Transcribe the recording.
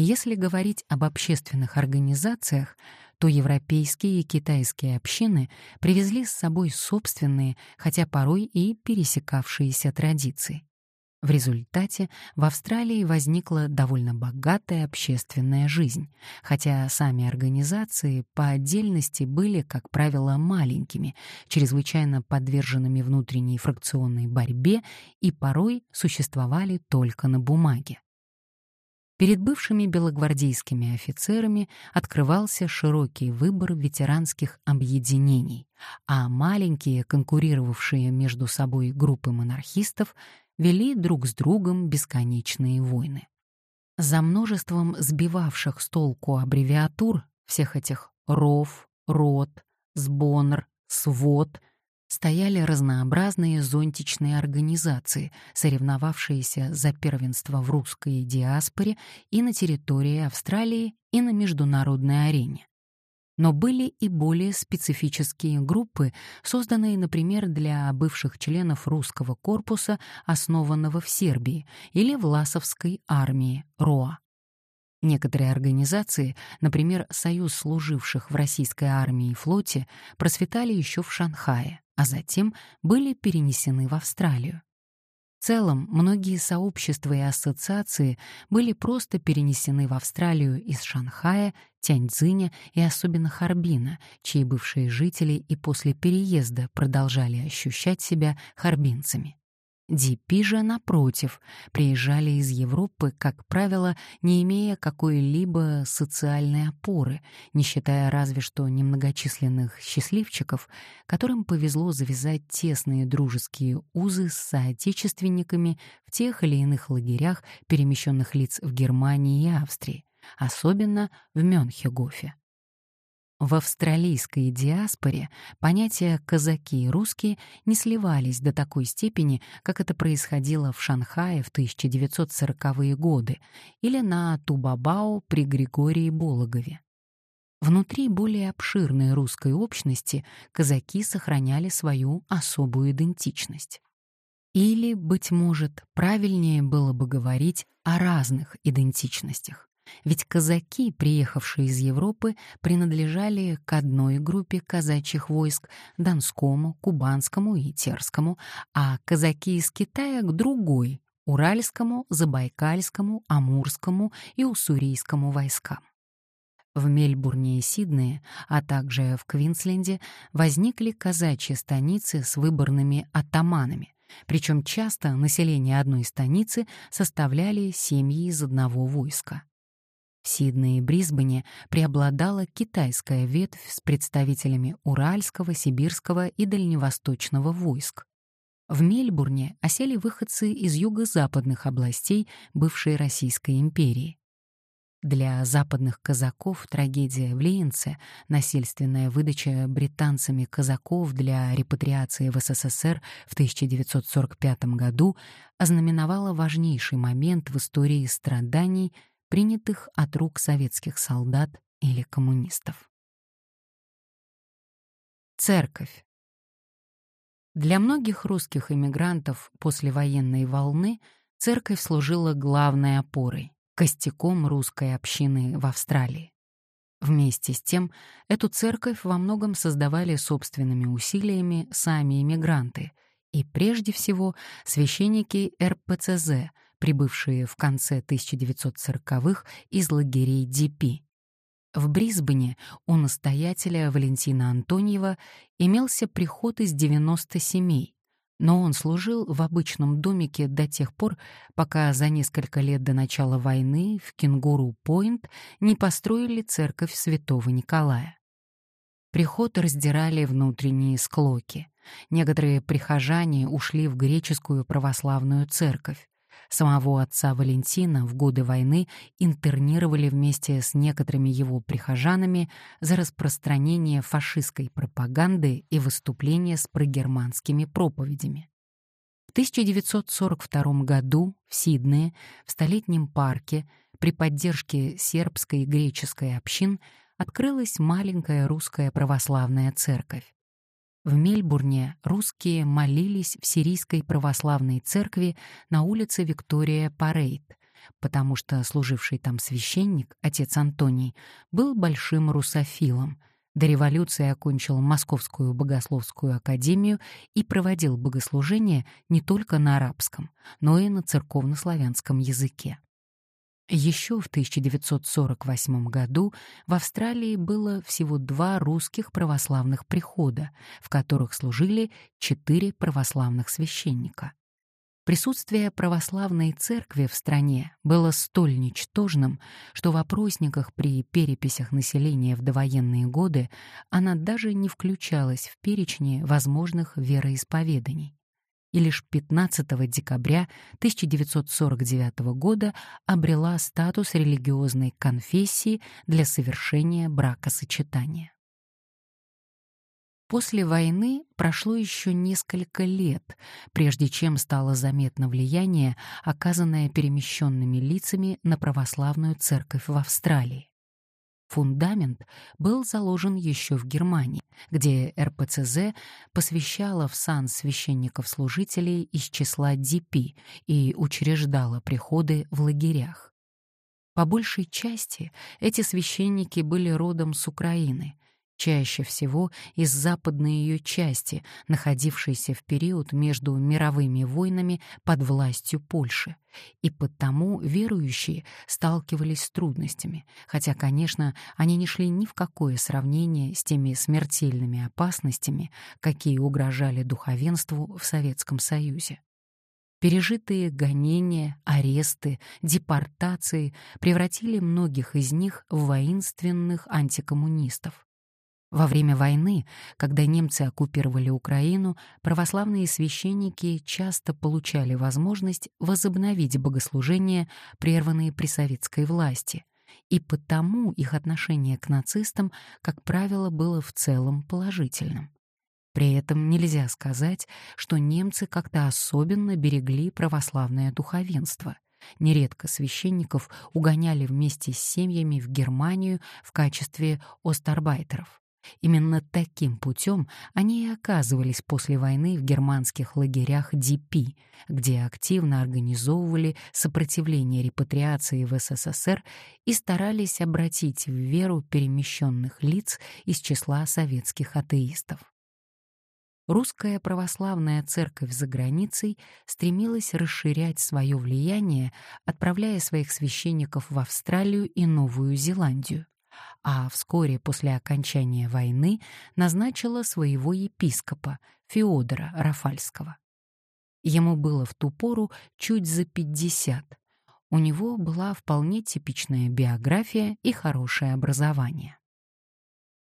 Если говорить об общественных организациях, то европейские и китайские общины привезли с собой собственные, хотя порой и пересекавшиеся традиции. В результате в Австралии возникла довольно богатая общественная жизнь, хотя сами организации по отдельности были, как правило, маленькими, чрезвычайно подверженными внутренней фракционной борьбе и порой существовали только на бумаге. Перед бывшими белогвардейскими офицерами открывался широкий выбор ветеранских объединений, а маленькие, конкурировавшие между собой группы монархистов, вели друг с другом бесконечные войны. За множеством сбивавших с толку аббревиатур всех этих РОВ, РОТ, СБОНР, СВОД стояли разнообразные зонтичные организации, соревновавшиеся за первенство в русской диаспоре и на территории Австралии, и на международной арене. Но были и более специфические группы, созданные, например, для бывших членов русского корпуса, основанного в Сербии, или Власовской армии РОА. Некоторые организации, например, Союз служивших в российской армии и флоте, просветали еще в Шанхае, а затем были перенесены в Австралию. В целом, многие сообщества и ассоциации были просто перенесены в Австралию из Шанхая, Тяньцзиня и особенно Харбина, чьи бывшие жители и после переезда продолжали ощущать себя харбинцами. Дипи же, напротив, приезжали из Европы, как правило, не имея какой-либо социальной опоры, не считая разве что немногочисленных счастливчиков, которым повезло завязать тесные дружеские узы с соотечественниками в тех или иных лагерях перемещенных лиц в Германии и Австрии, особенно в Мёнхегофе. В австралийской диаспоре понятия «казаки» и «русские» не сливались до такой степени, как это происходило в Шанхае в 1940-е годы или на Тубабао при Григории Бологове. Внутри более обширной русской общности казаки сохраняли свою особую идентичность. Или, быть может, правильнее было бы говорить о разных идентичностях. Ведь казаки, приехавшие из Европы, принадлежали к одной группе казачьих войск — Донскому, Кубанскому и Терскому, а казаки из Китая — к другой — Уральскому, Забайкальскому, Амурскому и Уссурийскому войскам. В Мельбурне и Сиднее, а также в Квинсленде возникли казачьи станицы с выборными атаманами, причем часто население одной станицы составляли семьи из одного войска. В Сиднее и Брисбене преобладала китайская ветвь с представителями Уральского, Сибирского и Дальневосточного войск. В Мельбурне осели выходцы из юго-западных областей бывшей Российской империи. Для западных казаков трагедия в Лейнце, насильственная выдача британцами казаков для репатриации в СССР в 1945 году, ознаменовала важнейший момент в истории страданий принятых от рук советских солдат или коммунистов. Церковь. Для многих русских эмигрантов после военной волны церковь служила главной опорой, костяком русской общины в Австралии. Вместе с тем, эту церковь во многом создавали собственными усилиями сами эмигранты и, прежде всего, священники РПЦЗ — прибывшие в конце 1940-х из лагерей ДП. В Брисбене у настоятеля Валентина Антоньева имелся приход из 90 семей, но он служил в обычном домике до тех пор, пока за несколько лет до начала войны в Кенгуру-Пойнт не построили церковь святого Николая. Приход раздирали внутренние склоки. Некоторые прихожане ушли в греческую православную церковь, Самого отца Валентина в годы войны интернировали вместе с некоторыми его прихожанами за распространение фашистской пропаганды и выступления с прогерманскими проповедями. В 1942 году в Сиднее, в Столетнем парке, при поддержке сербской и греческой общин открылась маленькая русская православная церковь. В Мельбурне русские молились в Сирийской православной церкви на улице Виктория Парейд, потому что служивший там священник, отец Антоний, был большим русофилом, до революции окончил Московскую богословскую академию и проводил богослужения не только на арабском, но и на церковнославянском языке. Еще в 1948 году в Австралии было всего два русских православных прихода, в которых служили четыре православных священника. Присутствие православной церкви в стране было столь ничтожным, что в опросниках при переписях населения в довоенные годы она даже не включалась в перечни возможных вероисповеданий и лишь 15 декабря 1949 года обрела статус религиозной конфессии для совершения бракосочетания. После войны прошло еще несколько лет, прежде чем стало заметно влияние, оказанное перемещенными лицами на православную церковь в Австралии. Фундамент был заложен еще в Германии, где РПЦЗ посвящала в сан священников-служителей из числа ДП и учреждала приходы в лагерях. По большей части эти священники были родом с Украины, чаще всего из западной ее части, находившейся в период между мировыми войнами под властью Польши, и потому верующие сталкивались с трудностями, хотя, конечно, они не шли ни в какое сравнение с теми смертельными опасностями, какие угрожали духовенству в Советском Союзе. Пережитые гонения, аресты, депортации превратили многих из них в воинственных антикоммунистов. Во время войны, когда немцы оккупировали Украину, православные священники часто получали возможность возобновить богослужения, прерванные при советской власти, и потому их отношение к нацистам, как правило, было в целом положительным. При этом нельзя сказать, что немцы как-то особенно берегли православное духовенство. Нередко священников угоняли вместе с семьями в Германию в качестве остарбайтеров. Именно таким путем они и оказывались после войны в германских лагерях ДП, где активно организовывали сопротивление репатриации в СССР и старались обратить в веру перемещенных лиц из числа советских атеистов. Русская православная церковь за границей стремилась расширять свое влияние, отправляя своих священников в Австралию и Новую Зеландию а вскоре после окончания войны назначила своего епископа Феодора Рафальского. Ему было в ту пору чуть за 50. У него была вполне типичная биография и хорошее образование.